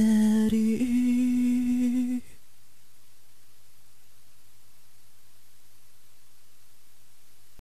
steady